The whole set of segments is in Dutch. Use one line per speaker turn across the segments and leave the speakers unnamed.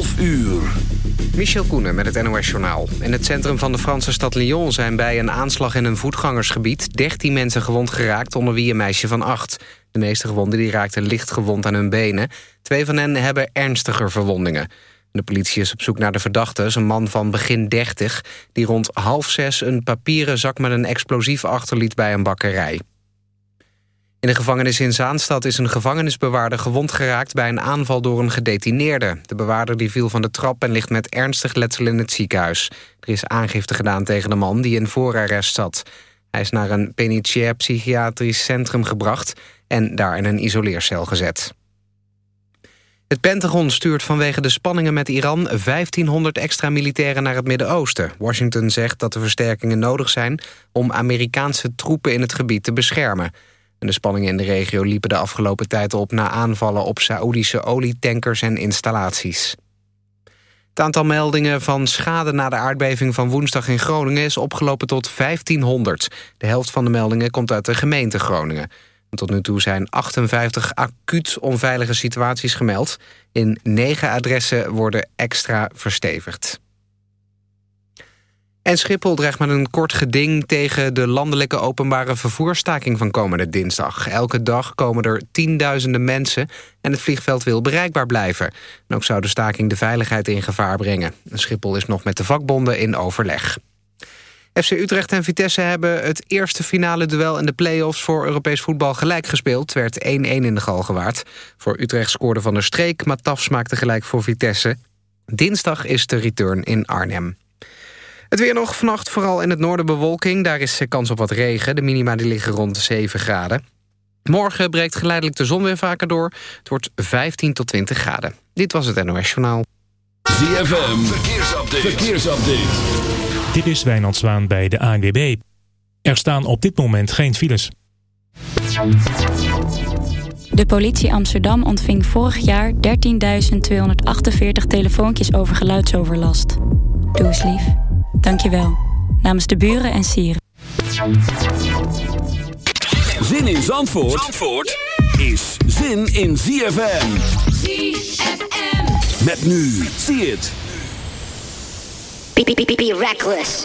12 uur.
Michel Koenen met het NOS-journaal. In het centrum van de Franse stad Lyon zijn bij een aanslag in een voetgangersgebied... 13 mensen gewond geraakt, onder wie een meisje van 8. De meeste gewonden die raakten licht gewond aan hun benen. Twee van hen hebben ernstiger verwondingen. De politie is op zoek naar de verdachte, een man van begin 30... die rond half zes een papieren zak met een explosief achterliet bij een bakkerij. In de gevangenis in Zaanstad is een gevangenisbewaarder gewond geraakt... bij een aanval door een gedetineerde. De bewaarder die viel van de trap en ligt met ernstig letsel in het ziekenhuis. Er is aangifte gedaan tegen de man die in voorarrest zat. Hij is naar een penitentiair psychiatrisch centrum gebracht... en daar in een isoleercel gezet. Het Pentagon stuurt vanwege de spanningen met Iran 1500 extra militairen naar het Midden-Oosten. Washington zegt dat de versterkingen nodig zijn om Amerikaanse troepen in het gebied te beschermen. De spanningen in de regio liepen de afgelopen tijd op... na aanvallen op Saoedische olietankers en installaties. Het aantal meldingen van schade na de aardbeving van woensdag in Groningen... is opgelopen tot 1500. De helft van de meldingen komt uit de gemeente Groningen. Tot nu toe zijn 58 acuut onveilige situaties gemeld. In negen adressen worden extra verstevigd. En Schiphol dreigt met een kort geding tegen de landelijke openbare vervoerstaking van komende dinsdag. Elke dag komen er tienduizenden mensen en het vliegveld wil bereikbaar blijven. En ook zou de staking de veiligheid in gevaar brengen. Schiphol is nog met de vakbonden in overleg. FC Utrecht en Vitesse hebben het eerste finale duel in de play-offs voor Europees voetbal gelijk gespeeld. Het werd 1-1 in de gal gewaard. Voor Utrecht scoorde Van der Streek, maar Tafs maakte gelijk voor Vitesse. Dinsdag is de return in Arnhem. Het weer nog vannacht, vooral in het noorden bewolking. Daar is kans op wat regen. De minima die liggen rond 7 graden. Morgen breekt geleidelijk de zon weer vaker door. Het wordt 15 tot 20 graden. Dit was het NOS Journaal.
ZFM, verkeersupdate. verkeersupdate.
Dit is Wijnand Zwaan bij de ANWB. Er staan op dit moment geen files.
De politie Amsterdam ontving vorig jaar 13.248 telefoontjes over geluidsoverlast. Doe eens lief. Dankjewel. Namens de buren en sieren.
Zin in Zandvoort, Zandvoort is zin in ZFM.
ZFM.
Met nu, zie het.
Be, be, be, be reckless.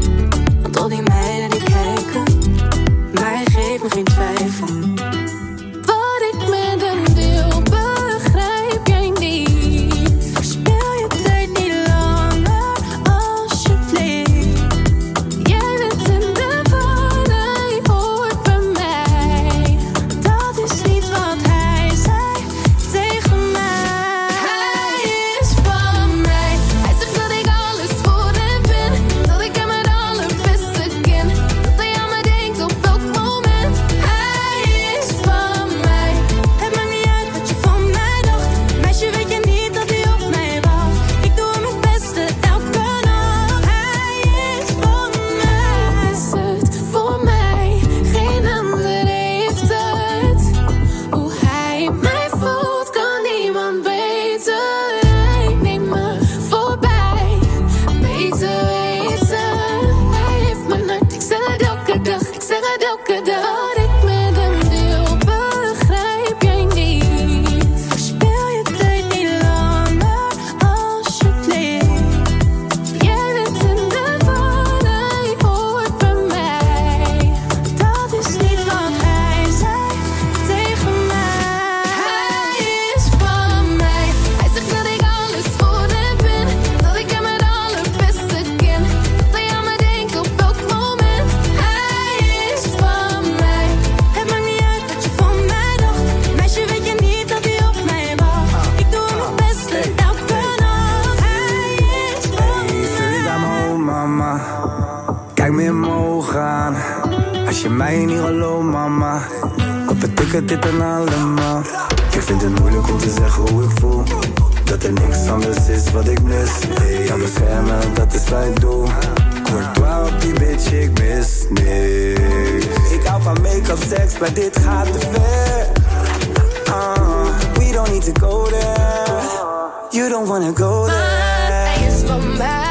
mij niet.
Hallo mama. Op het
dit en allemaal. Ik vind het moeilijk om te zeggen hoe ik voel. Dat er niks anders is wat ik mis. Anders kan beschermen, dat is wat ik doe Courtois op die bitch, ik mis niks. Ik hou van make-up, seks, maar dit gaat te ver. Uh, We don't need to go there. You don't
wanna go there. Hij is van mij.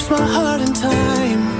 keeps my heart in time.